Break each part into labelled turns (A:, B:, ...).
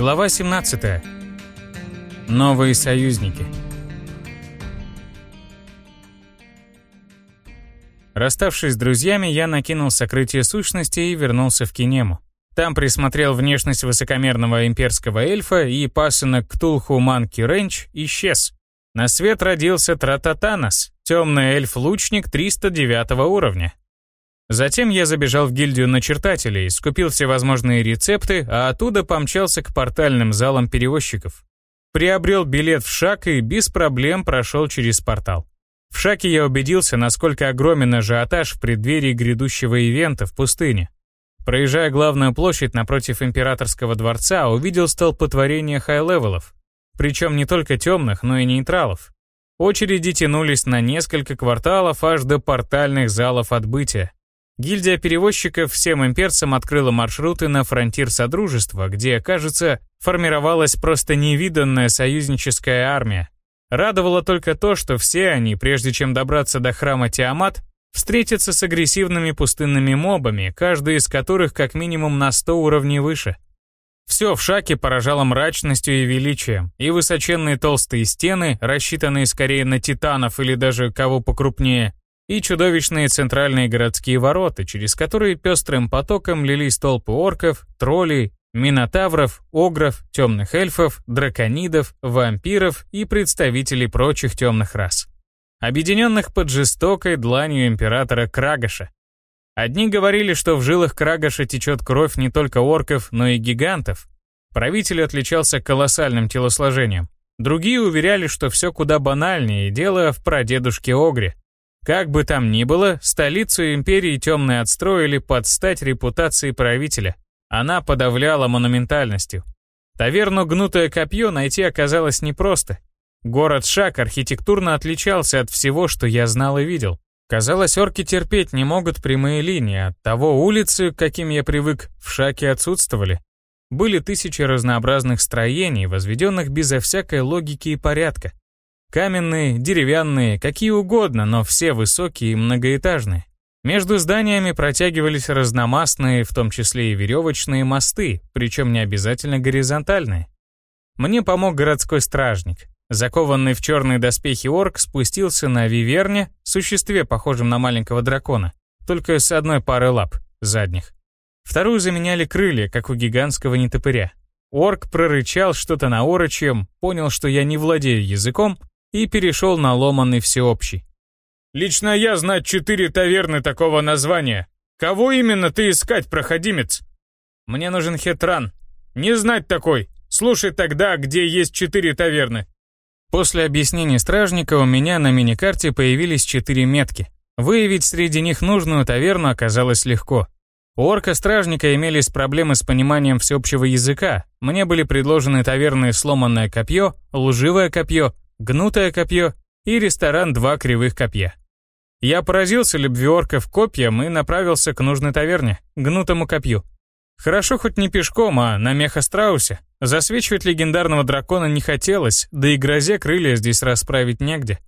A: Глава 17. Новые союзники. Расставшись с друзьями, я накинул сокрытие сущности и вернулся в Кинему. Там присмотрел внешность высокомерного имперского эльфа, и пасынок Ктулху Манки Ренч исчез. На свет родился Трататанос, темный эльф-лучник 309 уровня. Затем я забежал в гильдию начертателей, скупил всевозможные рецепты, а оттуда помчался к портальным залам перевозчиков. Приобрел билет в шаг и без проблем прошел через портал. В шаге я убедился, насколько огромен ажиотаж в преддверии грядущего ивента в пустыне. Проезжая главную площадь напротив императорского дворца, увидел столпотворение хай-левелов, причем не только темных, но и нейтралов. Очереди тянулись на несколько кварталов аж до портальных залов отбытия. Гильдия перевозчиков всем имперцам открыла маршруты на фронтир Содружества, где, кажется, формировалась просто невиданная союзническая армия. Радовало только то, что все они, прежде чем добраться до храма Тиамат, встретятся с агрессивными пустынными мобами, каждый из которых как минимум на 100 уровней выше. Все в шаке поражало мрачностью и величием, и высоченные толстые стены, рассчитанные скорее на титанов или даже кого покрупнее, и чудовищные центральные городские ворота, через которые пестрым потоком лились толпы орков, троллей, минотавров, огров, темных эльфов, драконидов, вампиров и представителей прочих темных рас, объединенных под жестокой дланью императора Крагаша. Одни говорили, что в жилах Крагаша течет кровь не только орков, но и гигантов. Правитель отличался колоссальным телосложением. Другие уверяли, что все куда банальнее, дело в прадедушке Огре, как бы там ни было, столицу империи темные отстроили под стать репутацией правителя. Она подавляла монументальностью. Таверну «Гнутое копье» найти оказалось непросто. Город Шак архитектурно отличался от всего, что я знал и видел. Казалось, орки терпеть не могут прямые линии, того улицы, к каким я привык, в Шаке отсутствовали. Были тысячи разнообразных строений, возведенных безо всякой логики и порядка. Каменные, деревянные, какие угодно, но все высокие и многоэтажные. Между зданиями протягивались разномастные, в том числе и веревочные мосты, причем не обязательно горизонтальные. Мне помог городской стражник. Закованный в черные доспехи орк спустился на виверне, существе, похожем на маленького дракона, только с одной парой лап, задних. Вторую заменяли крылья, как у гигантского нетопыря. Орк прорычал что-то на орочьем, понял, что я не владею языком, и перешел на ломанный всеобщий. «Лично я знать четыре таверны такого названия. Кого именно ты искать, проходимец?» «Мне нужен хетран. Не знать такой. Слушай тогда, где есть четыре таверны». После объяснения стражника у меня на миникарте появились четыре метки. Выявить среди них нужную таверну оказалось легко. У орка-стражника имелись проблемы с пониманием всеобщего языка. Мне были предложены таверны «Сломанное копье», «Лживое копье», гнутое копье и ресторан «Два кривых копья». Я поразился любви орков копьям и направился к нужной таверне, гнутому копью. Хорошо хоть не пешком, а на мехастраусе. Засвечивать легендарного дракона не хотелось, да и грозе крылья здесь расправить негде.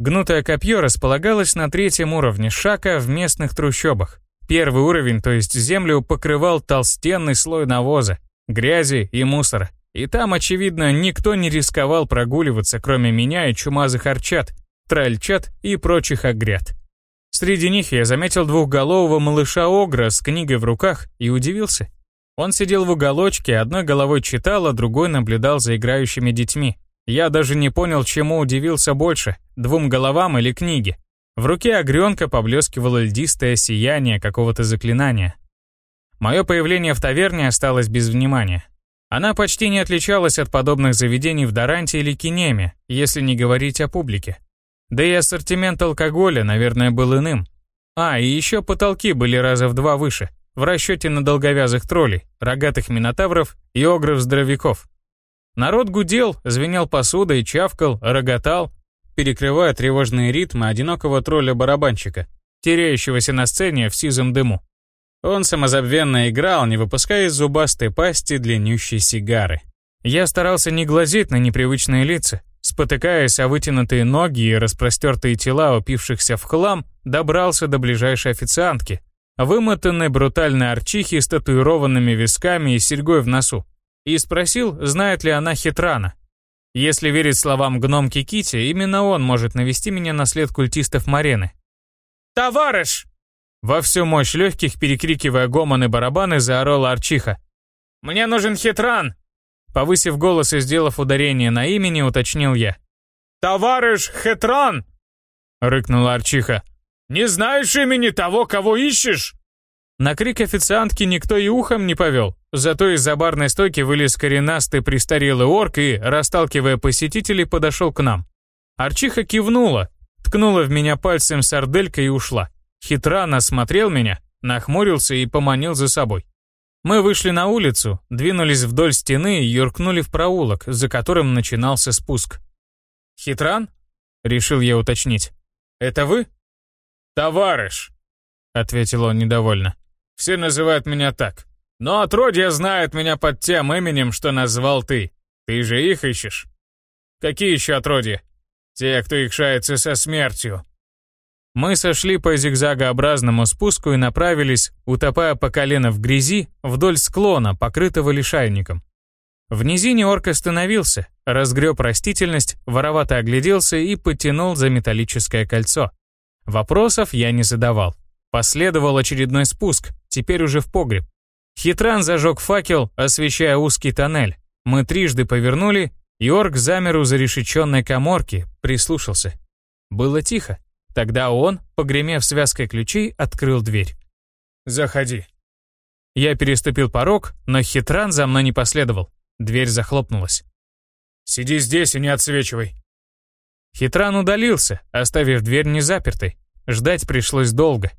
A: Гнутое копье располагалось на третьем уровне шака в местных трущобах. Первый уровень, то есть землю, покрывал толстенный слой навоза, грязи и мусора. И там, очевидно, никто не рисковал прогуливаться, кроме меня и чумазых арчат, тральчат и прочих огряд. Среди них я заметил двухголового малыша Огра с книгой в руках и удивился. Он сидел в уголочке, одной головой читал, а другой наблюдал за играющими детьми. Я даже не понял, чему удивился больше, двум головам или книге. В руке огренка поблескивало льдистое сияние какого-то заклинания. Мое появление в таверне осталось без внимания. Она почти не отличалась от подобных заведений в Даранте или Кинеме, если не говорить о публике. Да и ассортимент алкоголя, наверное, был иным. А, и еще потолки были раза в два выше, в расчете на долговязых троллей, рогатых минотавров и огров-здоровяков. Народ гудел, звенел посудой, чавкал, роготал, перекрывая тревожные ритмы одинокого тролля-барабанщика, теряющегося на сцене в сизом дыму. Он самозабвенно играл, не выпуская из зубастой пасти длиннющей сигары. Я старался не глазеть на непривычные лица, спотыкаясь о вытянутые ноги и распростертые тела упившихся в хлам, добрался до ближайшей официантки, вымотанной брутальной арчихи с татуированными висками и серьгой в носу. и спросил, знает ли она Хитрана. Если верить словам гномки Кити, именно он может навести меня на след культистов Марены. «Товарищ!» Во всю мощь легких, перекрикивая гомон и барабаны, заорала Арчиха. «Мне нужен Хитран!» Повысив голос и сделав ударение на имени, уточнил я. «Товарищ Хитран!» — рыкнула Арчиха. «Не знаешь имени того, кого ищешь?» На крик официантки никто и ухом не повел, зато из-за барной стойки вылез коренастый престарелый орк и, расталкивая посетителей, подошел к нам. Арчиха кивнула, ткнула в меня пальцем сарделькой и ушла. Хитран осмотрел меня, нахмурился и поманил за собой. Мы вышли на улицу, двинулись вдоль стены и юркнули в проулок, за которым начинался спуск. «Хитран?» — решил я уточнить. «Это вы?» «Товарищ», — ответил он недовольно. Все называют меня так. Но отродье знает меня под тем именем, что назвал ты. Ты же их ищешь. Какие еще отродья? Те, кто их шается со смертью. Мы сошли по зигзагообразному спуску и направились, утопая по колено в грязи, вдоль склона, покрытого лишайником. В низине орк остановился, разгреб растительность, воровато огляделся и потянул за металлическое кольцо. Вопросов я не задавал. Последовал очередной спуск, теперь уже в погреб. Хитран зажег факел, освещая узкий тоннель. Мы трижды повернули, и орк замер у зарешеченной коморки, прислушался. Было тихо. Тогда он, погремев связкой ключей, открыл дверь. «Заходи». Я переступил порог, но Хитран за мной не последовал. Дверь захлопнулась. «Сиди здесь и не отсвечивай». Хитран удалился, оставив дверь незапертой. Ждать пришлось долго.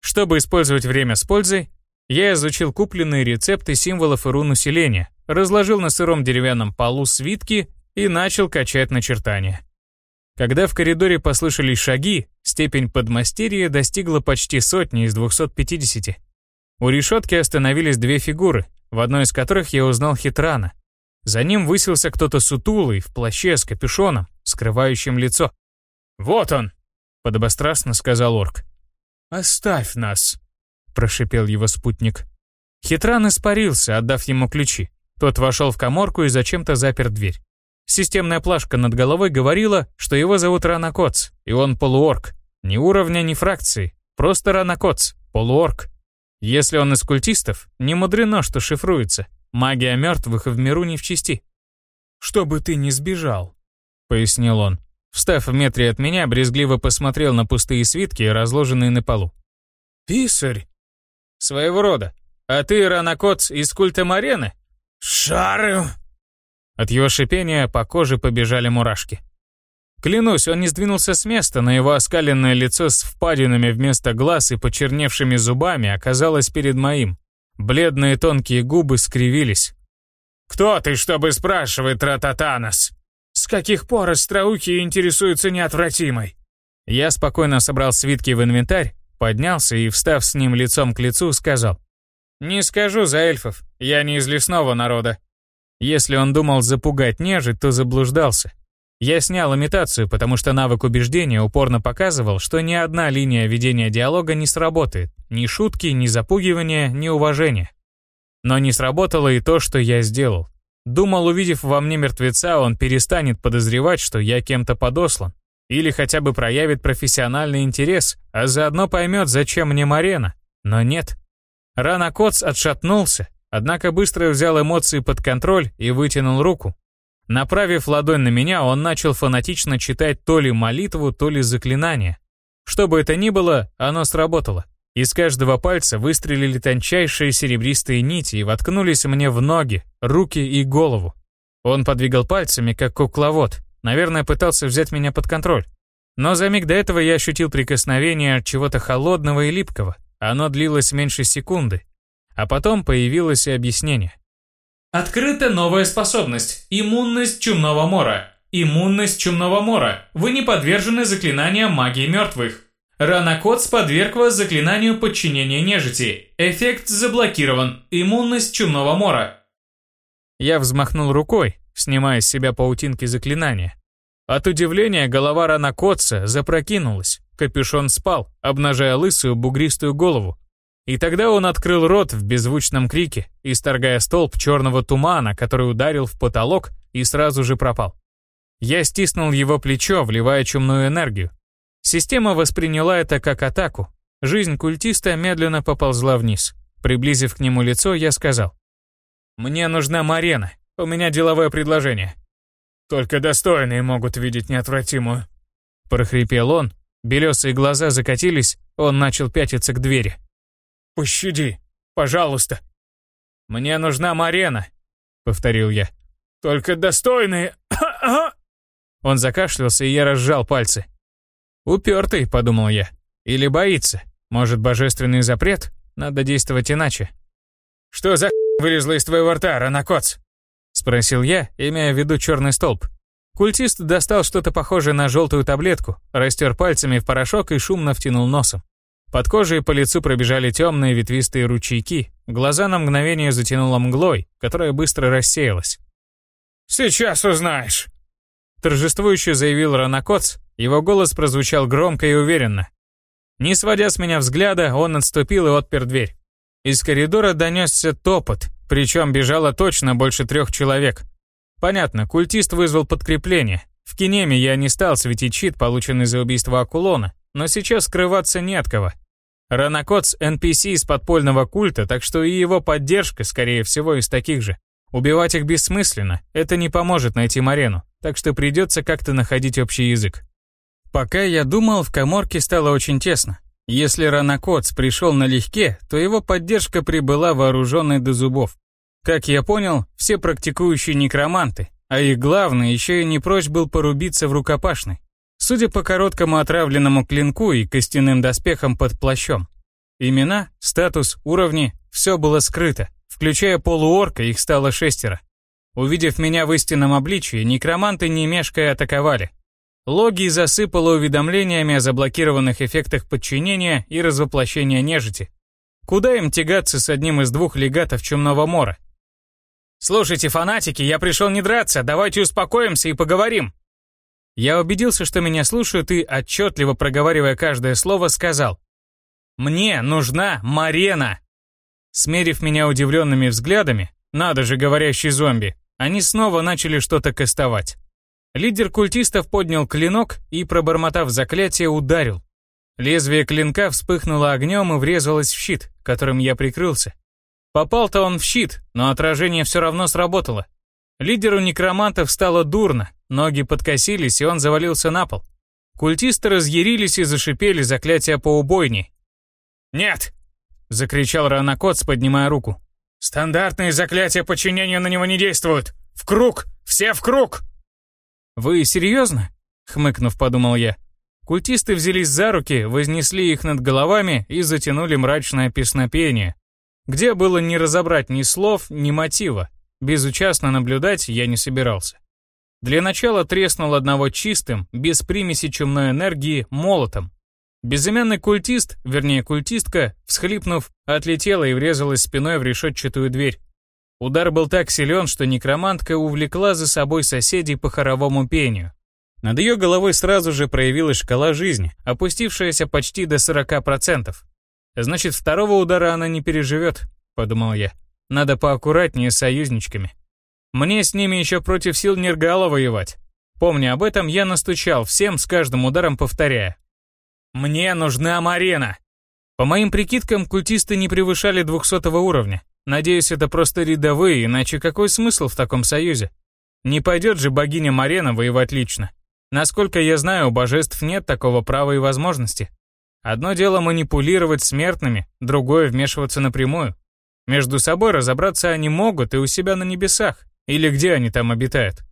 A: Чтобы использовать время с пользой, я изучил купленные рецепты символов и рун усиления, разложил на сыром деревянном полу свитки и начал качать начертания. Когда в коридоре послышались шаги, степень подмастерья достигла почти сотни из 250. У решетки остановились две фигуры, в одной из которых я узнал Хитрана. За ним высился кто-то сутулый, в плаще с капюшоном, скрывающим лицо. «Вот он!» — подобострастно сказал орк. «Оставь нас», — прошипел его спутник. Хитран испарился, отдав ему ключи. Тот вошел в коморку и зачем-то запер дверь. Системная плашка над головой говорила, что его зовут Ранакоц, и он полуорк. Ни уровня, ни фракции. Просто Ранакоц, полуорк. Если он из культистов, не мудрено, что шифруется. Магия мертвых в миру не в чести. «Чтобы ты не сбежал», — пояснил он. Встав в метре от меня, брезгливо посмотрел на пустые свитки, разложенные на полу. «Писарь?» «Своего рода. А ты, Ранакот, из культа Марены?» «Шарю!» От его шипения по коже побежали мурашки. Клянусь, он не сдвинулся с места, но его оскаленное лицо с впадинами вместо глаз и почерневшими зубами оказалось перед моим. Бледные тонкие губы скривились. «Кто ты, чтобы спрашивать, Рататанос?» С каких пор остроухие интересуются неотвратимой? Я спокойно собрал свитки в инвентарь, поднялся и, встав с ним лицом к лицу, сказал. «Не скажу за эльфов, я не из лесного народа». Если он думал запугать нежить, то заблуждался. Я снял имитацию, потому что навык убеждения упорно показывал, что ни одна линия ведения диалога не сработает. Ни шутки, ни запугивания, ни уважения. Но не сработало и то, что я сделал. Думал, увидев во мне мертвеца, он перестанет подозревать, что я кем-то подослан. Или хотя бы проявит профессиональный интерес, а заодно поймет, зачем мне Марена. Но нет. Рана Коц отшатнулся, однако быстро взял эмоции под контроль и вытянул руку. Направив ладонь на меня, он начал фанатично читать то ли молитву, то ли заклинание. Что бы это ни было, оно сработало. Из каждого пальца выстрелили тончайшие серебристые нити и воткнулись мне в ноги, руки и голову. Он подвигал пальцами, как кукловод, наверное, пытался взять меня под контроль. Но за миг до этого я ощутил прикосновение чего-то холодного и липкого. Оно длилось меньше секунды. А потом появилось и объяснение.
B: Открыта новая способность – иммунность чумного мора. Иммунность чумного мора. Вы не подвержены заклинаниям магии мертвых. Ранокодс подверг вас заклинанию подчинения нежити. Эффект заблокирован. Иммунность чумного мора.
A: Я взмахнул рукой, снимая с себя паутинки заклинания. От удивления голова Ранокодса запрокинулась. Капюшон спал, обнажая лысую бугристую голову. И тогда он открыл рот в беззвучном крике, исторгая столб черного тумана, который ударил в потолок и сразу же пропал. Я стиснул его плечо, вливая чумную энергию. Система восприняла это как атаку. Жизнь культиста медленно поползла вниз. Приблизив к нему лицо, я сказал. «Мне нужна Марена. У меня деловое предложение». «Только достойные могут видеть неотвратимую», — прохрипел он. Белесые глаза закатились, он начал пятиться к двери. «Пощади, пожалуйста». «Мне нужна Марена», — повторил я. «Только достойные...» Он закашлялся, и я разжал пальцы. «Упертый», — подумал я. «Или боится. Может, божественный запрет? Надо действовать иначе». «Что за вылезло из твоего рта, Ранакоц?» — спросил я, имея в виду черный столб. Культист достал что-то похожее на желтую таблетку, растер пальцами в порошок и шумно втянул носом. Под кожей по лицу пробежали темные ветвистые ручейки, глаза на мгновение затянуло мглой, которая быстро рассеялась.
B: «Сейчас узнаешь», —
A: торжествующе заявил Ранакоц, его голос прозвучал громко и уверенно. Не сводя с меня взгляда, он отступил и отпер дверь. Из коридора донесся топот, причем бежало точно больше трех человек. Понятно, культист вызвал подкрепление. В Кинеме я не стал светить щит, полученный за убийство Акулона, но сейчас скрываться не от кого. Ранакоц — NPC из подпольного культа, так что и его поддержка, скорее всего, из таких же. Убивать их бессмысленно, это не поможет найти Марену, так что придется как-то находить общий язык. Пока я думал, в коморке стало очень тесно. Если Ранакоц пришел налегке, то его поддержка прибыла вооруженной до зубов. Как я понял, все практикующие некроманты, а их главный еще и не прочь был порубиться в рукопашной. Судя по короткому отравленному клинку и костяным доспехам под плащом. Имена, статус, уровни – все было скрыто, включая полуорка, их стало шестеро. Увидев меня в истинном обличии, некроманты не мешкая атаковали. Логи засыпало уведомлениями о заблокированных эффектах подчинения и развоплощения нежити. Куда им тягаться с одним из двух легатов Чумного Мора? «Слушайте, фанатики, я пришел не драться, давайте успокоимся и поговорим!» Я убедился, что меня слушают и, отчетливо проговаривая каждое слово, сказал «Мне нужна Марена!» Смерив меня удивленными взглядами, надо же, говорящий зомби, они снова начали что-то кастовать. Лидер культистов поднял клинок и, пробормотав заклятие, ударил. Лезвие клинка вспыхнуло огнем и врезалось в щит, которым я прикрылся. Попал-то он в щит, но отражение все равно сработало. Лидеру некромантов стало дурно, ноги подкосились, и он завалился на пол. Культисты разъярились и зашипели заклятия по убойне. «Нет!» — закричал Ранакотс, поднимая руку. «Стандартные заклятия подчинения на него не действуют! В круг! Все в круг!» «Вы серьезно?» — хмыкнув, подумал я. Культисты взялись за руки, вознесли их над головами и затянули мрачное песнопение, где было не разобрать ни слов, ни мотива. Безучастно наблюдать я не собирался. Для начала треснул одного чистым, без примеси чумной энергии, молотом. Безымянный культист, вернее культистка, всхлипнув, отлетела и врезалась спиной в решетчатую дверь. Удар был так силен, что некромантка увлекла за собой соседей по хоровому пению. Над ее головой сразу же проявилась шкала жизни, опустившаяся почти до 40%. Значит, второго удара она не переживет, подумал я. Надо поаккуратнее с союзничками. Мне с ними еще против сил Нергала воевать. Помня об этом, я настучал всем с каждым ударом повторяя. «Мне нужна Марена!» По моим прикидкам, культисты не превышали 200 уровня. Надеюсь, это просто рядовые, иначе какой смысл в таком союзе? Не пойдет же богиня Марена воевать лично. Насколько я знаю, у божеств нет такого права и возможности. Одно дело манипулировать смертными, другое вмешиваться напрямую. Между собой разобраться они могут и у себя на небесах, или где они там обитают.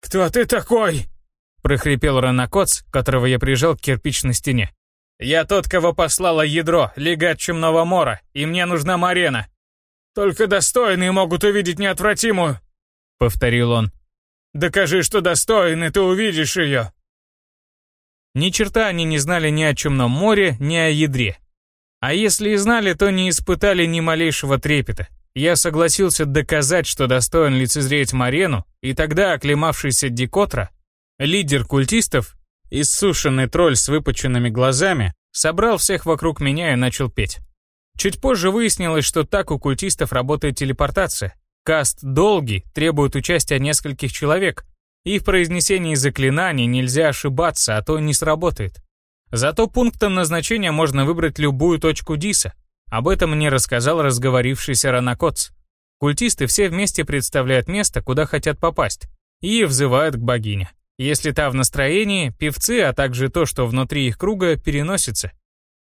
B: «Кто ты такой?»
A: — прохрипел Ранакоц, которого я прижал к кирпичной стене. «Я тот, кого послало ядро, легат Чумного Мора, и мне нужна Марена».
B: «Только достойные могут увидеть неотвратимую», — повторил он. «Докажи, что достойный, ты увидишь ее».
A: Ни черта они не знали ни о Чумном море, ни о ядре. А если и знали, то не испытали ни малейшего трепета. Я согласился доказать, что достоин лицезреть Марену, и тогда оклемавшийся Дикотра, лидер культистов, иссушенный тролль с выпученными глазами, собрал всех вокруг меня и начал петь. Чуть позже выяснилось, что так у культистов работает телепортация. Каст долгий, требует участия нескольких человек, и в произнесении заклинаний нельзя ошибаться, а то не сработает. Зато пунктом назначения можно выбрать любую точку Диса. Об этом мне рассказал разговорившийся Ранакоц. Культисты все вместе представляют место, куда хотят попасть, и взывают к богине. Если та в настроении, певцы, а также то, что внутри их круга, переносится.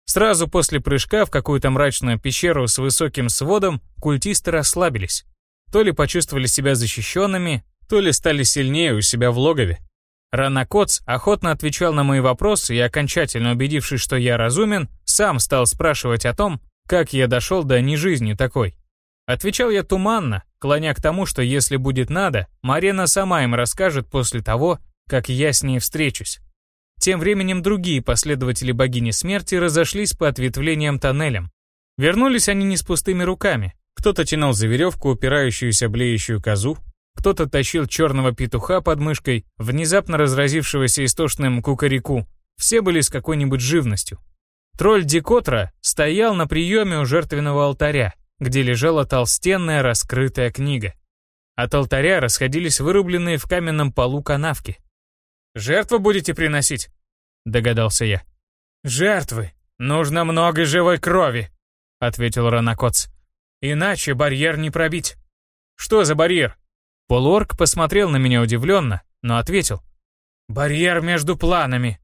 A: Сразу после прыжка в какую-то мрачную пещеру с высоким сводом культисты расслабились. То ли почувствовали себя защищенными, то ли стали сильнее у себя в логове. Ранакоц охотно отвечал на мои вопросы и, окончательно убедившись, что я разумен, сам стал спрашивать о том, как я дошел до нежизни такой. Отвечал я туманно, клоня к тому, что если будет надо, Марена сама им расскажет после того, как я с ней встречусь. Тем временем другие последователи богини смерти разошлись по ответвлениям тоннелям. Вернулись они не с пустыми руками. Кто-то тянул за веревку упирающуюся блеющую козу, кто-то тащил черного петуха под мышкой, внезапно разразившегося истошным кукареку. Все были с какой-нибудь живностью. Тролль Дикотра стоял на приеме у жертвенного алтаря, где лежала толстенная раскрытая книга. От алтаря расходились вырубленные в каменном полу канавки. «Жертву будете приносить?» — догадался я. «Жертвы. Нужно много живой крови», — ответил Ранакоц. «Иначе барьер не пробить». «Что за барьер?» Полуорг посмотрел на меня удивленно, но ответил. «Барьер между планами».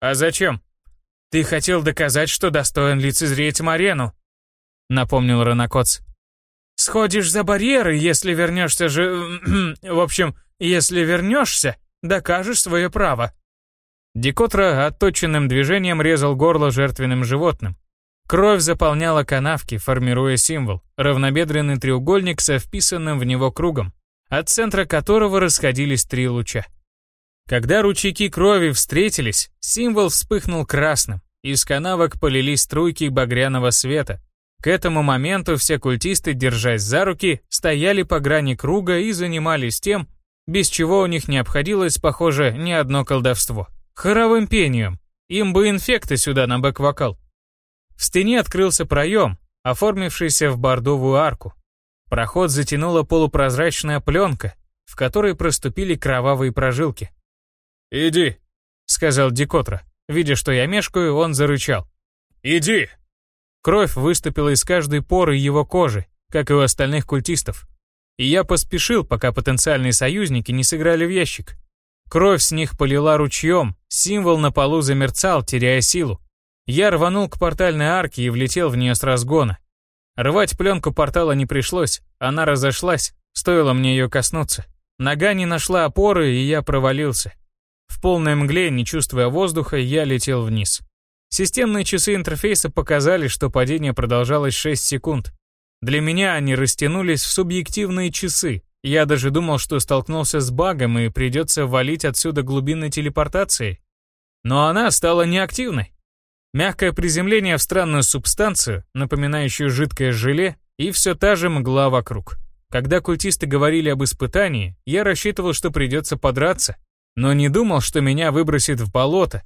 A: «А зачем?» «Ты хотел доказать, что достоин лицезреть Марену», — напомнил Ранакоц. «Сходишь за барьеры, если вернешься же... в общем, если вернешься, докажешь свое право». Дикотра отточенным движением резал горло жертвенным животным. Кровь заполняла канавки, формируя символ, равнобедренный треугольник со вписанным в него кругом от центра которого расходились три луча. Когда ручейки крови встретились, символ вспыхнул красным, из канавок полились струйки багряного света. К этому моменту все культисты, держась за руки, стояли по грани круга и занимались тем, без чего у них не обходилось, похоже, ни одно колдовство. Хоровым пением. Им бы инфекты сюда на бэк-вокал. В стене открылся проем, оформившийся в бордовую арку. Проход затянула полупрозрачная пленка, в которой проступили кровавые прожилки. «Иди», — сказал Дикотра. Видя, что я мешкаю, он зарычал. «Иди!» Кровь выступила из каждой поры его кожи, как и у остальных культистов. И я поспешил, пока потенциальные союзники не сыграли в ящик. Кровь с них полила ручьем, символ на полу замерцал, теряя силу. Я рванул к портальной арке и влетел в нее с разгона. Рвать пленку портала не пришлось, она разошлась, стоило мне ее коснуться. Нога не нашла опоры, и я провалился. В полной мгле, не чувствуя воздуха, я летел вниз. Системные часы интерфейса показали, что падение продолжалось 6 секунд. Для меня они растянулись в субъективные часы. Я даже думал, что столкнулся с багом и придется валить отсюда глубинной телепортацией. Но она стала неактивной. Мягкое приземление в странную субстанцию, напоминающую жидкое желе, и все та же мгла вокруг. Когда культисты говорили об испытании, я рассчитывал, что придется подраться, но не думал, что меня выбросит в болото.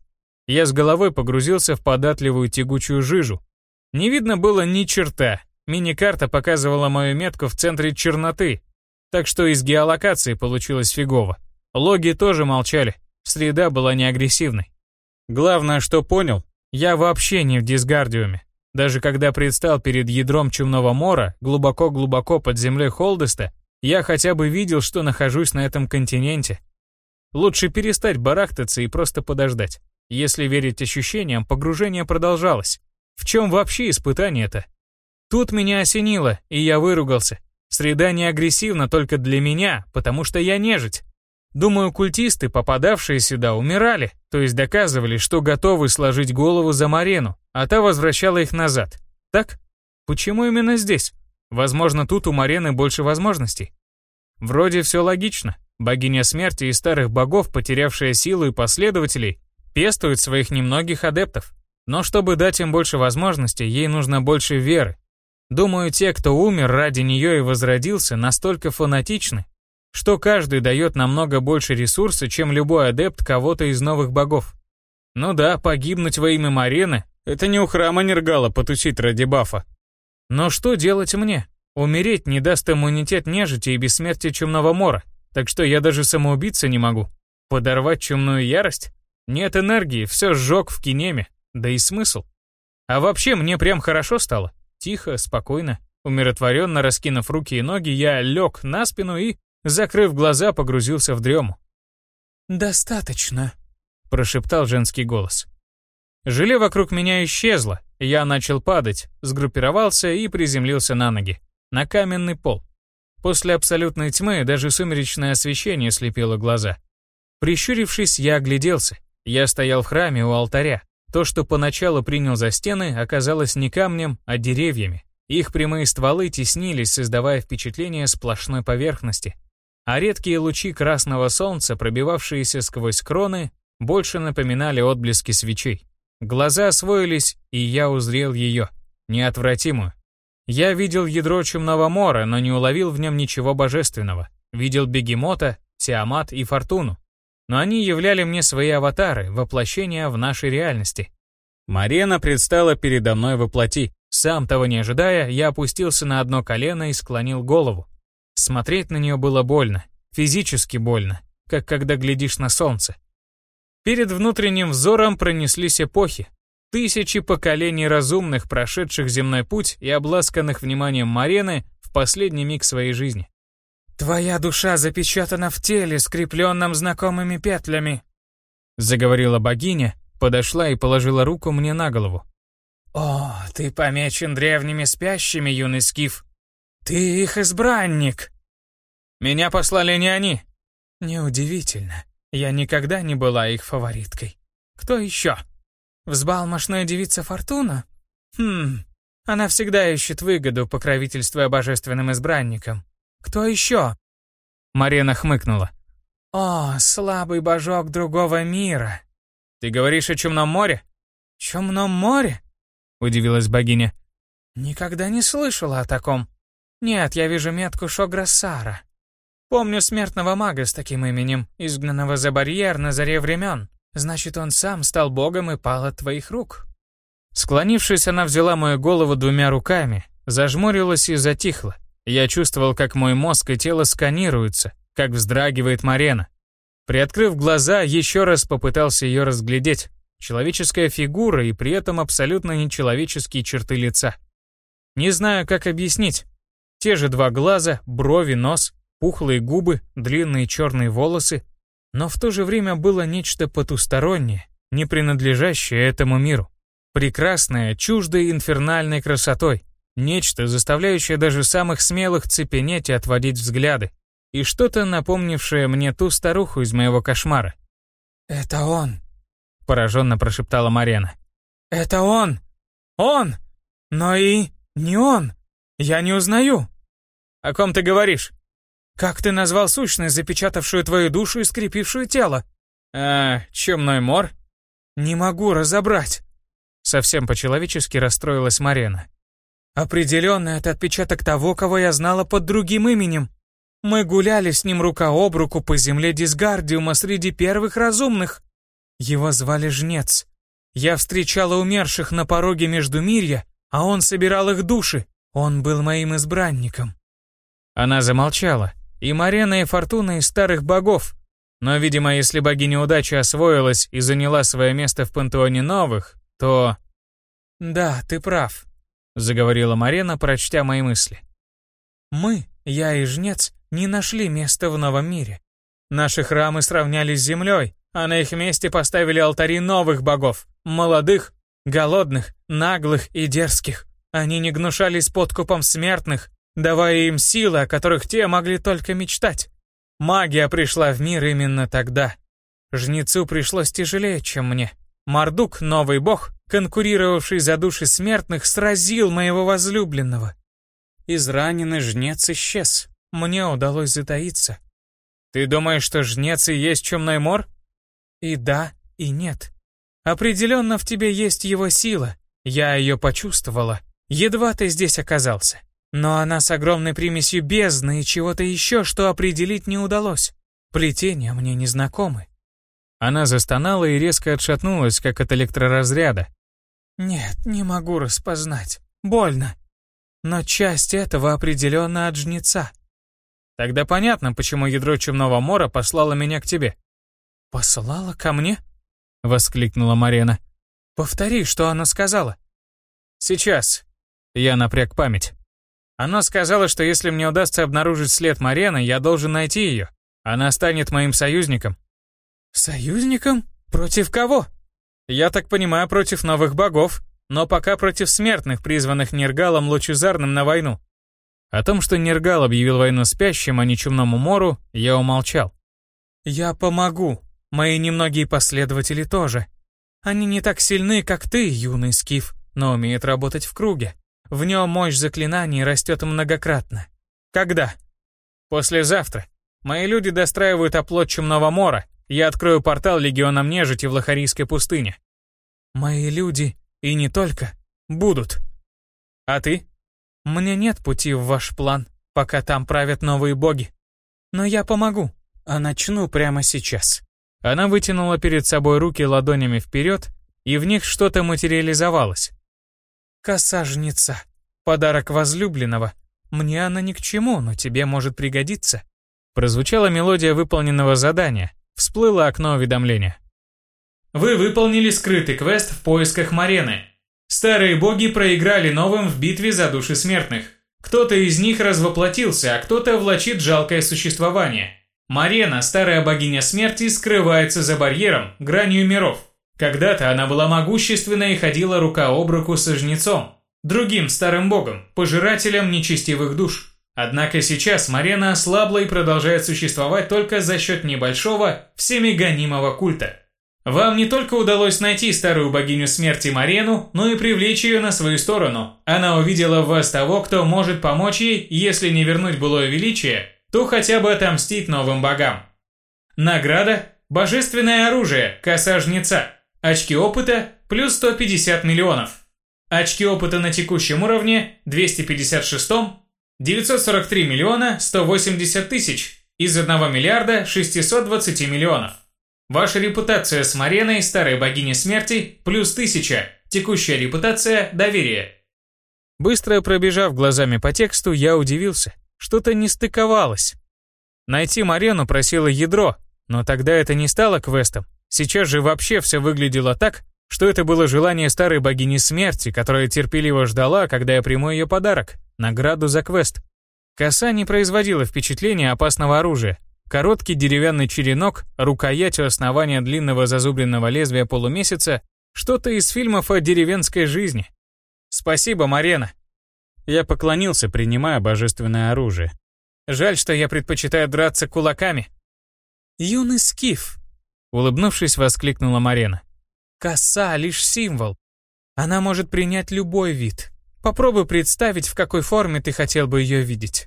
A: Я с головой погрузился в податливую тягучую жижу. Не видно было ни черта. Мини-карта показывала мою метку в центре черноты, так что из геолокации получилось фигово. Логи тоже молчали, среда была неагрессивной. Главное, что понял, я вообще не в дисгардиуме. Даже когда предстал перед ядром Чумного Мора, глубоко-глубоко под землей Холдеста, я хотя бы видел, что нахожусь на этом континенте. Лучше перестать барахтаться и просто подождать. Если верить ощущениям, погружение продолжалось. В чем вообще испытание-то? Тут меня осенило, и я выругался. Среда не агрессивна только для меня, потому что я нежить. Думаю, культисты, попадавшие сюда, умирали, то есть доказывали, что готовы сложить голову за Марену, а та возвращала их назад. Так? Почему именно здесь? Возможно, тут у Марены больше возможностей. Вроде все логично. Богиня смерти и старых богов, потерявшая силу и последователей, пестует своих немногих адептов. Но чтобы дать им больше возможностей, ей нужно больше веры. Думаю, те, кто умер ради нее и возродился, настолько фанатичны, что каждый дает намного больше ресурса, чем любой адепт кого-то из новых богов. Ну да, погибнуть во имя Марены — это не у храма Нергала потусить ради бафа. Но что делать мне? Умереть не даст иммунитет нежити и бессмертие чумного мора, так что я даже самоубиться не могу. Подорвать чумную ярость? Нет энергии, все сжег в кинеме, да и смысл. А вообще мне прям хорошо стало. Тихо, спокойно, умиротворенно раскинув руки и ноги, я лег на спину и, закрыв глаза, погрузился в дрему.
C: «Достаточно», —
A: прошептал женский голос. Желе вокруг меня исчезло, я начал падать, сгруппировался и приземлился на ноги, на каменный пол. После абсолютной тьмы даже сумеречное освещение слепило глаза. Прищурившись, я огляделся. Я стоял в храме у алтаря. То, что поначалу принял за стены, оказалось не камнем, а деревьями. Их прямые стволы теснились, создавая впечатление сплошной поверхности. А редкие лучи красного солнца, пробивавшиеся сквозь кроны, больше напоминали отблески свечей. Глаза освоились, и я узрел ее, неотвратимую. Я видел ядро Чумного Мора, но не уловил в нем ничего божественного. Видел Бегемота, Тиамат и Фортуну. Но они являли мне свои аватары, воплощения в нашей реальности. Марена предстала передо мной воплоти. Сам того не ожидая, я опустился на одно колено и склонил голову. Смотреть на нее было больно, физически больно, как когда глядишь на солнце. Перед внутренним взором пронеслись эпохи, Тысячи поколений разумных, прошедших земной путь и обласканных вниманием Марены в последний миг своей жизни.
C: «Твоя душа запечатана в теле, скрепленном знакомыми петлями»,
A: заговорила богиня, подошла и положила руку мне на голову.
C: «О, ты помечен древними спящими, юный скиф. Ты их избранник».
A: «Меня послали не они».
C: «Неудивительно. Я никогда не была их фавориткой. Кто еще?» Взбалмошная девица Фортуна? Хм, она всегда ищет выгоду, покровительствуя божественным избранникам. Кто еще?
A: Марена хмыкнула.
C: О, слабый божок другого мира.
A: Ты говоришь о Чумном море?
C: Чумном море?
A: Удивилась богиня.
C: Никогда не слышала о таком. Нет, я вижу метку Шограсара. Помню смертного мага с таким именем, изгнанного за барьер на заре времен. Значит, он сам стал богом и пал от твоих рук.
A: Склонившись, она взяла мою голову двумя руками, зажмурилась и затихла. Я чувствовал, как мой мозг и тело сканируются, как вздрагивает Марена. Приоткрыв глаза, еще раз попытался ее разглядеть. Человеческая фигура и при этом абсолютно нечеловеческие черты лица. Не знаю, как объяснить. Те же два глаза, брови, нос, пухлые губы, длинные черные волосы, но в то же время было нечто потустороннее, не принадлежащее этому миру. Прекрасное, чуждой инфернальной красотой. Нечто, заставляющее даже самых смелых цепенеть и отводить взгляды. И что-то, напомнившее мне ту старуху из моего кошмара.
C: «Это он», —
A: пораженно прошептала Марена.
C: «Это он! Он! Но и не он! Я не узнаю!»
A: «О ком ты говоришь?»
C: «Как ты назвал сущность, запечатавшую твою душу и скрепившую тело?»
A: «А, чумной мор?»
C: «Не могу разобрать».
A: Совсем по-человечески расстроилась Марена.
C: «Определенно, это отпечаток того, кого я знала под другим именем. Мы гуляли с ним рука об руку по земле Дисгардиума среди первых разумных. Его звали Жнец. Я встречала умерших на пороге Междумирья, а он собирал их души. Он был моим избранником».
A: Она замолчала, и Марена, и Фортуна из старых богов. Но, видимо, если богиня удачи освоилась и заняла свое место в пантеоне новых, то...
C: «Да, ты прав», —
A: заговорила Марена, прочтя мои мысли.
C: «Мы, я и Жнец, не нашли места в новом мире. Наши храмы сравнялись с землей, а на их месте поставили алтари новых богов, молодых, голодных, наглых и дерзких. Они не гнушались подкупом смертных, давая им силы, о которых те могли только мечтать. Магия пришла в мир именно тогда. Жнецу пришлось тяжелее, чем мне. Мардук, новый бог, конкурировавший за души смертных, сразил моего возлюбленного. Израненный жнец исчез. Мне удалось затаиться.
A: Ты думаешь, что жнец и есть чумной мор?
C: И да, и нет. Определенно в тебе есть его сила. Я ее почувствовала. Едва ты здесь оказался. Но она с огромной примесью бездны и чего-то еще, что определить не удалось. Плетения мне не знакомы.
A: Она застонала и резко отшатнулась, как от электроразряда.
C: «Нет, не могу распознать. Больно». Но часть этого определенно от жнеца.
A: Тогда понятно, почему ядро Чумного Мора послало меня к тебе.
C: «Послала ко мне?»
A: — воскликнула Марена.
C: «Повтори, что она сказала».
A: «Сейчас». Я напряг память. Она сказала, что если мне удастся обнаружить след Марены, я должен найти ее. Она станет моим союзником.
C: Союзником? Против кого?
A: Я так понимаю, против новых богов, но пока против смертных, призванных Нергалом Лучезарным на войну. О том, что Нергал объявил войну спящим, а не Чумному Мору, я умолчал.
C: «Я помогу. Мои немногие последователи тоже. Они не так сильны, как ты, юный скиф, но умеют работать в круге. В нем мощь заклинаний растет многократно. Когда?
A: Послезавтра. Мои люди достраивают оплот Чумного Мора. Я открою портал Легионам Нежити в Лохарийской пустыне.
C: Мои люди, и не только, будут.
A: А ты?
C: Мне нет пути в ваш план, пока там правят новые боги. Но я помогу, а начну прямо сейчас.
A: Она вытянула перед собой руки ладонями вперед, и в них что-то материализовалось.
C: Коса жнеца. Подарок возлюбленного. Мне она ни к чему, но тебе может пригодиться.
A: Прозвучала мелодия выполненного задания. Всплыло окно уведомления.
B: Вы выполнили скрытый квест в поисках Марены. Старые боги проиграли новым в битве за души смертных. Кто-то из них развоплотился, а кто-то влачит жалкое существование. Марена, старая богиня смерти, скрывается за барьером, гранью миров. Когда-то она была могущественна и ходила рука об руку со жнецом, другим старым богом, пожирателем нечестивых душ. Однако сейчас Марена ослабла и продолжает существовать только за счет небольшого, всеми гонимого культа. Вам не только удалось найти старую богиню смерти Марену, но и привлечь ее на свою сторону. Она увидела в вас того, кто может помочь ей, если не вернуть былое величие, то хотя бы отомстить новым богам. Награда – божественное оружие, коса жнеца. Очки опыта – плюс 150 миллионов. Очки опыта на текущем уровне – 256 943 миллиона 180 тысяч из 1 миллиарда 620 миллионов. Ваша репутация с Мареной, старой богиней смерти, плюс 1000. Текущая репутация – доверие.
A: Быстро пробежав глазами по тексту, я удивился. Что-то не стыковалось. Найти Марену просило ядро, но тогда это не стало квестом. Сейчас же вообще все выглядело так, что это было желание старой богини смерти, которая терпеливо ждала, когда я приму ее подарок – награду за квест. Коса не производила впечатления опасного оружия. Короткий деревянный черенок, рукоять у основания длинного зазубренного лезвия полумесяца – что-то из фильмов о деревенской жизни. «Спасибо, Марена!» Я поклонился, принимая божественное оружие. Жаль, что я предпочитаю драться кулаками.
C: «Юный скиф!»
A: Улыбнувшись, воскликнула Марена.
C: «Коса — лишь символ. Она может принять любой вид. Попробуй представить, в какой форме ты хотел бы ее видеть».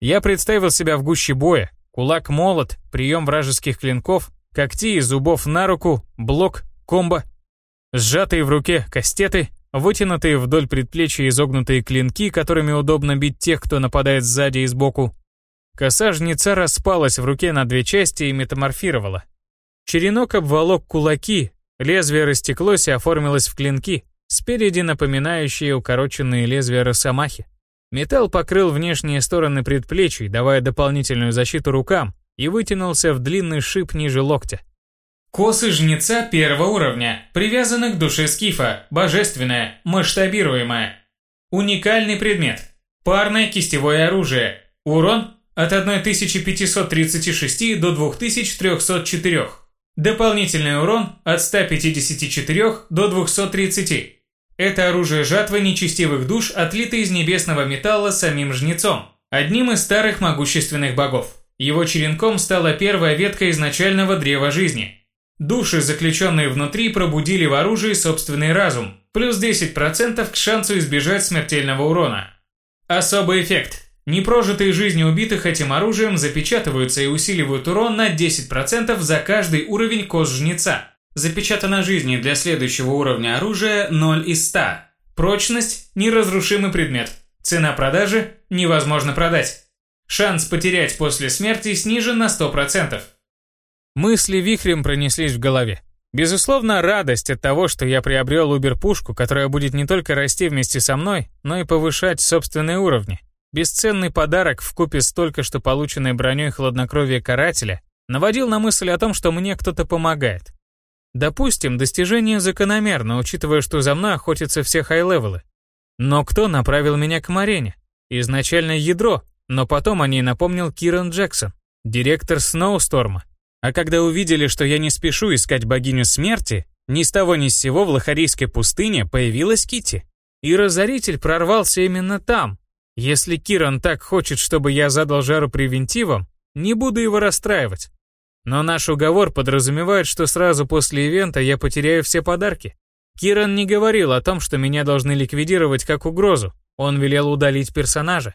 A: Я представил себя в гуще боя. Кулак-молот, прием вражеских клинков, когти и зубов на руку, блок, комбо. Сжатые в руке кастеты, вытянутые вдоль предплечья изогнутые клинки, которыми удобно бить тех, кто нападает сзади и сбоку. Коса жнеца распалась в руке на две части и метаморфировала. Черенок обволок кулаки, лезвие растеклось и оформилось в клинки, спереди напоминающие укороченные лезвия росомахи. Металл покрыл внешние стороны предплечий, давая дополнительную защиту рукам, и вытянулся в длинный шип ниже локтя.
B: Косы жнеца первого уровня, привязаны к душе скифа, божественное, масштабируемое. Уникальный предмет. Парное кистевое оружие. Урон от 1536 до 2304. Дополнительный урон от 154 до 230. Это оружие жатвы нечестивых душ, отлито из небесного металла самим жнецом, одним из старых могущественных богов. Его черенком стала первая ветка изначального древа жизни. Души, заключенные внутри, пробудили в оружии собственный разум, плюс 10% к шансу избежать смертельного урона. Особый эффект. Непрожитые жизни убитых этим оружием запечатываются и усиливают урон на 10% за каждый уровень кос жнеца. Запечатано жизни для следующего уровня оружия 0 из 100. Прочность – неразрушимый предмет. Цена продажи – невозможно продать. Шанс потерять после смерти снижен на 100%.
A: Мысли вихрем пронеслись в голове. Безусловно, радость от того, что я приобрел Убер-пушку, которая будет не только расти вместе со мной, но и повышать собственные уровни. Бесценный подарок в купе с только что полученной броней хладнокровия карателя наводил на мысль о том, что мне кто-то помогает. Допустим, достижение закономерно, учитывая, что за мной охотятся все хай-левелы. Но кто направил меня к Марене? Изначально ядро, но потом о ней напомнил Киран Джексон, директор Сноусторма. А когда увидели, что я не спешу искать богиню смерти, ни с того ни с сего в Лохарийской пустыне появилась Кити. И разоритель прорвался именно там. Если Киран так хочет, чтобы я задал жару превентивом, не буду его расстраивать. Но наш уговор подразумевает, что сразу после ивента я потеряю все подарки. Киран не говорил о том, что меня должны ликвидировать как угрозу. Он велел удалить персонажа.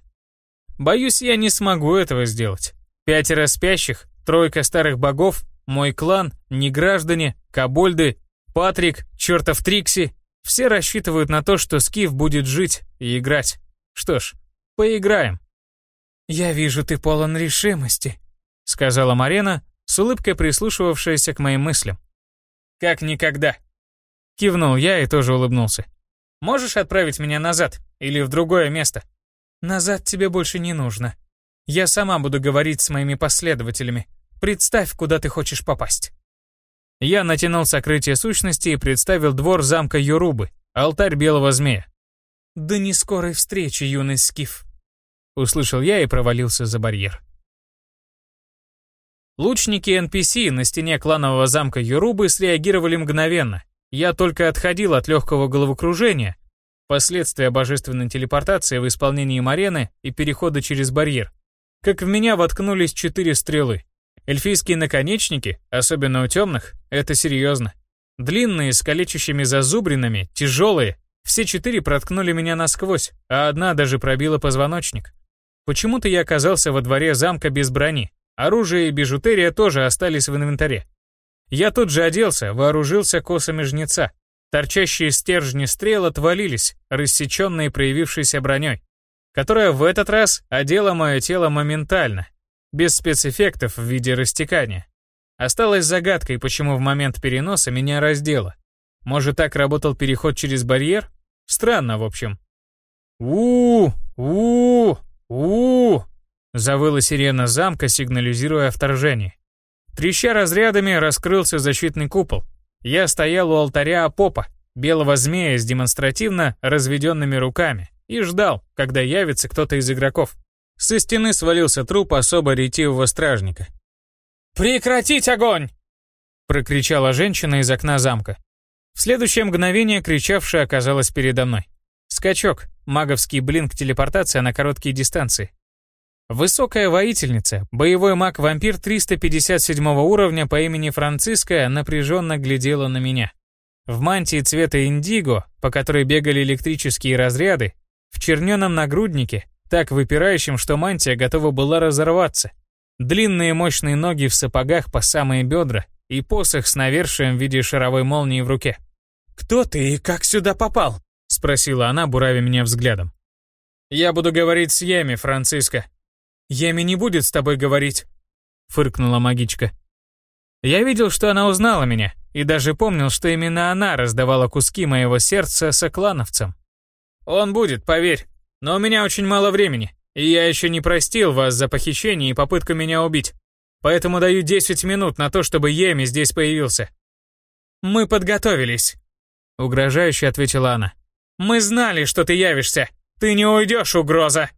A: Боюсь, я не смогу этого сделать. Пятеро спящих, тройка старых богов, мой клан, неграждане, кобольды, Патрик, чертов Трикси — все рассчитывают на то, что Скиф будет жить и играть. Что ж, поиграем.
C: «Я вижу, ты полон решимости», —
A: сказала Марена, с улыбкой прислушивавшаяся к моим мыслям. «Как никогда». Кивнул я и тоже улыбнулся. «Можешь отправить меня назад или в другое место?»
C: Назад тебе больше не нужно. Я сама буду говорить с моими последователями. Представь, куда ты хочешь попасть.
A: Я натянул сокрытие сущности и представил двор замка Юрубы, алтарь белого змея.
C: «До нескорой встречи, юный скиф», —
A: услышал я и провалился за барьер. Лучники NPC на стене кланового замка Юрубы среагировали мгновенно. Я только отходил от легкого головокружения, Последствия божественной телепортации в исполнении Марены и перехода через барьер. Как в меня воткнулись четыре стрелы. Эльфийские наконечники, особенно у темных, это серьезно. Длинные, с калечащими зазубринами, тяжелые. Все четыре проткнули меня насквозь, а одна даже пробила позвоночник. Почему-то я оказался во дворе замка без брони. Оружие и бижутерия тоже остались в инвентаре. Я тут же оделся, вооружился косами жнеца. Торчащие стержни стрел отвалились, рассеченные проявившейся броней, которая в этот раз одела мое тело моментально, без спецэффектов в виде растекания. Осталось загадкой, почему в момент переноса меня раздело. Может, так работал переход через барьер? Странно, в общем. у у у завыла сирена замка, сигнализируя о вторжении. Треща разрядами, раскрылся защитный купол, я стоял у алтаря Апопа, белого змея с демонстративно разведенными руками, и ждал, когда явится кто-то из игроков. Со стены свалился труп особо ретивого стражника.
C: «Прекратить огонь!»
A: прокричала женщина из окна замка. В следующее мгновение кричавшая оказалась передо мной. Скачок, маговский блинк телепортация на короткие дистанции. Высокая воительница, боевой маг-вампир 357 уровня по имени Франциска напряженно глядела на меня. В мантии цвета индиго, по которой бегали электрические разряды, в черненом нагруднике, так выпирающем, что мантия готова была разорваться. Длинные мощные ноги в сапогах по самые бедра и посох с навершием в виде шаровой молнии в руке.
C: «Кто ты и как сюда попал?»
A: — спросила она, буравя меня взглядом. «Я буду говорить с Ями, Франциска»,
C: «Еми не будет с тобой говорить», — фыркнула магичка.
A: Я видел, что она узнала меня, и даже помнил, что именно она раздавала куски моего сердца соклановцам. «Он будет, поверь, но у меня очень мало времени, и я еще не простил вас за похищение и попытку меня убить. Поэтому даю 10 минут на то, чтобы Еми здесь появился».
C: «Мы подготовились», — угрожающе ответила она. «Мы знали, что ты явишься. Ты не уйдешь, угроза!»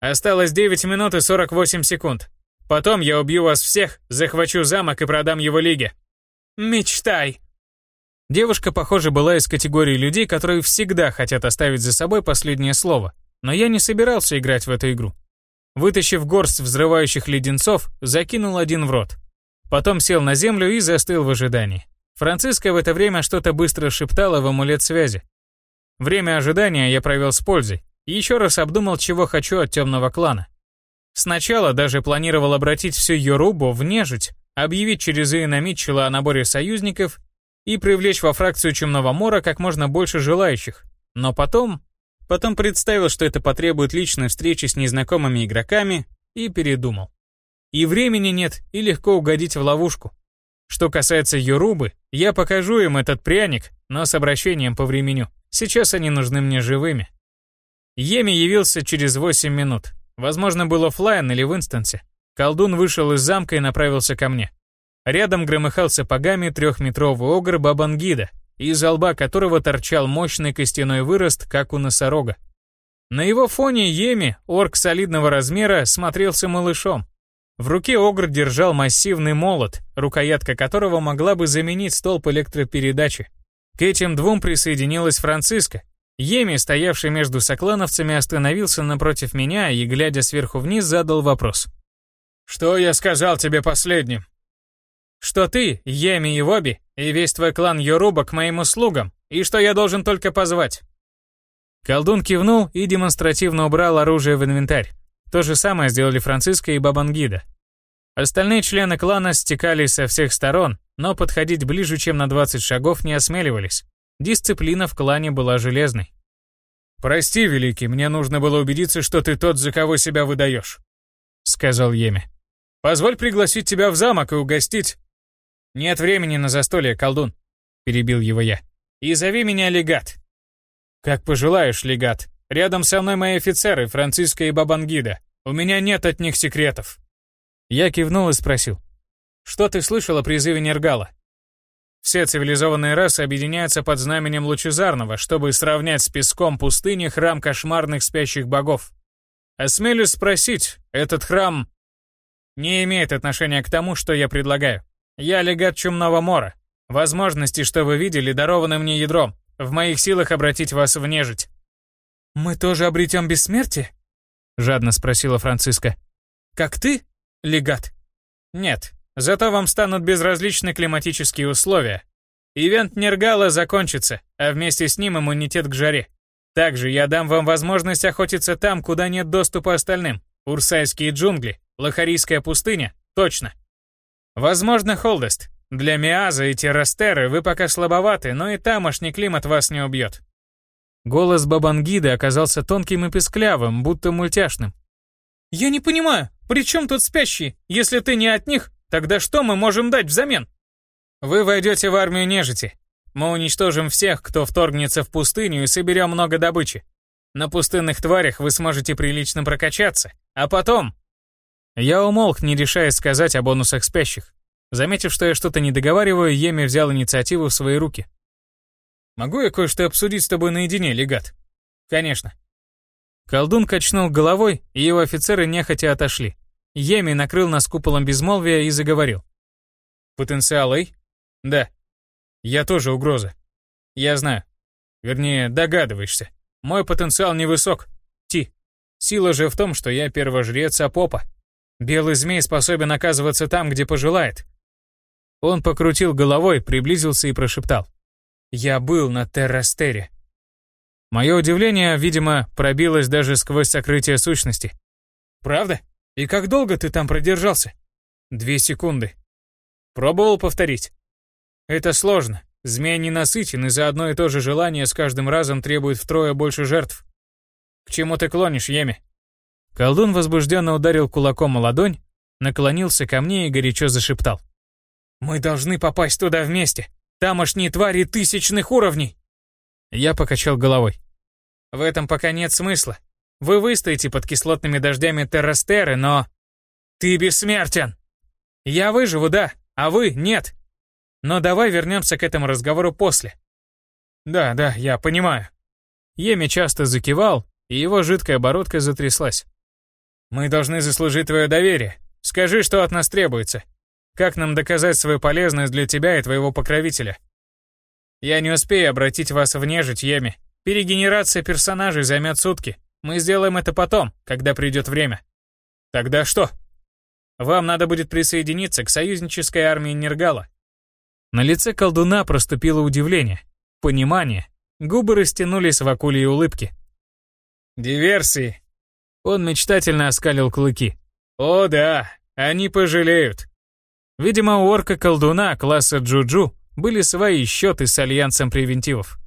A: Осталось 9 минут и 48 секунд. Потом я убью вас всех, захвачу замок и продам его лиге.
C: Мечтай.
A: Девушка, похоже, была из категории людей, которые всегда хотят оставить за собой последнее слово. Но я не собирался играть в эту игру. Вытащив горсть взрывающих леденцов, закинул один в рот. Потом сел на землю и застыл в ожидании. Франциска в это время что-то быстро шептала в амулет связи. Время ожидания я провел с пользой и еще раз обдумал, чего хочу от темного клана. Сначала даже планировал обратить всю Йорубу в нежить, объявить через Иена Митчелла о наборе союзников и привлечь во фракцию Чумного Мора как можно больше желающих. Но потом... Потом представил, что это потребует личной встречи с незнакомыми игроками, и передумал. И времени нет, и легко угодить в ловушку. Что касается Йорубы, я покажу им этот пряник, но с обращением по времени. Сейчас они нужны мне живыми. Йеми явился через 8 минут. Возможно, был оффлайн или в инстансе. Колдун вышел из замка и направился ко мне. Рядом громыхал сапогами трехметровый огр Бабангида, из лба которого торчал мощный костяной вырост, как у носорога. На его фоне Еми, орк солидного размера, смотрелся малышом. В руке Огр держал массивный молот, рукоятка которого могла бы заменить столб электропередачи. К этим двум присоединилась Франциска. Еми, стоявший между соклановцами, остановился напротив меня и, глядя сверху вниз, задал вопрос. «Что я сказал тебе последним?» «Что ты, Еми и Воби, и весь твой клан Йоруба к моим услугам, и что я должен только позвать. Колдун кивнул и демонстративно убрал оружие в инвентарь. То же самое сделали Франциско и Бабангида. Остальные члены клана стекались со всех сторон, но подходить ближе, чем на 20 шагов, не осмеливались. Дисциплина в клане была железной. «Прости, Великий, мне нужно было убедиться, что ты тот, за кого себя выдаешь», — сказал Еми. «Позволь пригласить тебя в замок и угостить». «Нет времени на застолье, колдун», — перебил его я. «И зови меня легат. «Как пожелаешь, легат. Рядом со мной мои офицеры, Франциска и Бабангида. У меня нет от них секретов». Я кивнул и спросил. «Что ты слышал о призыве Нергала?» Все цивилизованные расы объединяются под знаменем Лучезарного, чтобы сравнять с песком пустыни храм кошмарных спящих богов. Осмелюсь спросить, этот храм не имеет отношения к тому, что я предлагаю. Я легат Чумного Мора. Возможности, что вы видели, дарованы мне ядром. В моих силах обратить вас в нежить».
C: «Мы тоже обретем бессмертие?» — жадно спросила Франциска. «Как ты, легат?»
A: «Нет, зато вам станут безразличны климатические условия. Ивент Нергала закончится, а вместе с ним иммунитет к жаре. Также я дам вам возможность охотиться там, куда нет доступа остальным. Урсайские джунгли, Лохарийская пустыня, точно. Возможно, Холдест, для Миаза и Террастеры вы пока слабоваты, но и тамошний климат вас не убьет. Голос Бабангиды оказался тонким и песклявым, будто мультяшным.
C: «Я не понимаю, при чем тут спящие? Если ты не от них, тогда что мы можем дать взамен?»
A: «Вы войдете в армию нежити. Мы уничтожим всех, кто вторгнется в пустыню и соберем много добычи. На пустынных тварях вы сможете прилично прокачаться, а потом...» Я умолк, не решаясь сказать о бонусах спящих. Заметив, что я что-то не договариваю, Еми взял инициативу в свои руки. «Могу я кое-что обсудить с тобой наедине, легат?» «Конечно». Колдун качнул головой, и его офицеры нехотя отошли. Еми накрыл нас куполом безмолвия и заговорил. «Потенциал Эй?» «Да». «Я тоже угроза». «Я знаю. Вернее, догадываешься. Мой потенциал невысок. Ти. Сила же в том, что я первожрец Апопа. Белый змей способен оказываться там, где пожелает, он покрутил головой, приблизился и прошептал. «Я был на Террастере». Мое удивление, видимо, пробилось даже сквозь сокрытие сущности. «Правда? И как долго ты там продержался?» «Две секунды». Пробовал повторить. «Это сложно. Змей ненасытен, и за одно и то же желание с каждым разом требует втрое больше жертв. К чему ты клонишь, Еми?» Колдун возбужденно ударил кулаком о ладонь, наклонился ко мне и горячо зашептал. «Мы должны попасть туда вместе. Тамошние твари тысячных уровней!» Я покачал головой. «В этом пока нет смысла. Вы выстоите под кислотными дождями Террастеры, но...» «Ты бессмертен!» «Я выживу, да, а вы — нет. Но давай вернемся к этому разговору после». «Да, да, я понимаю». Еми часто закивал, и его жидкая бородка затряслась. «Мы должны заслужить твое доверие. Скажи, что от нас требуется. Как нам доказать свою полезность для тебя и твоего покровителя? Я не успею обратить вас в нежить, Еми. Перегенерация персонажей займет сутки. Мы сделаем это потом, когда придет время. Тогда что? Вам надо будет присоединиться к союзнической армии Нергала. На лице колдуна проступило удивление, понимание. Губы растянулись в акулии улыбки. Диверсии. Он мечтательно оскалил клыки. О да, они пожалеют. Видимо, у орка-колдуна класса Джуджу были свои счеты с альянсом превентивов.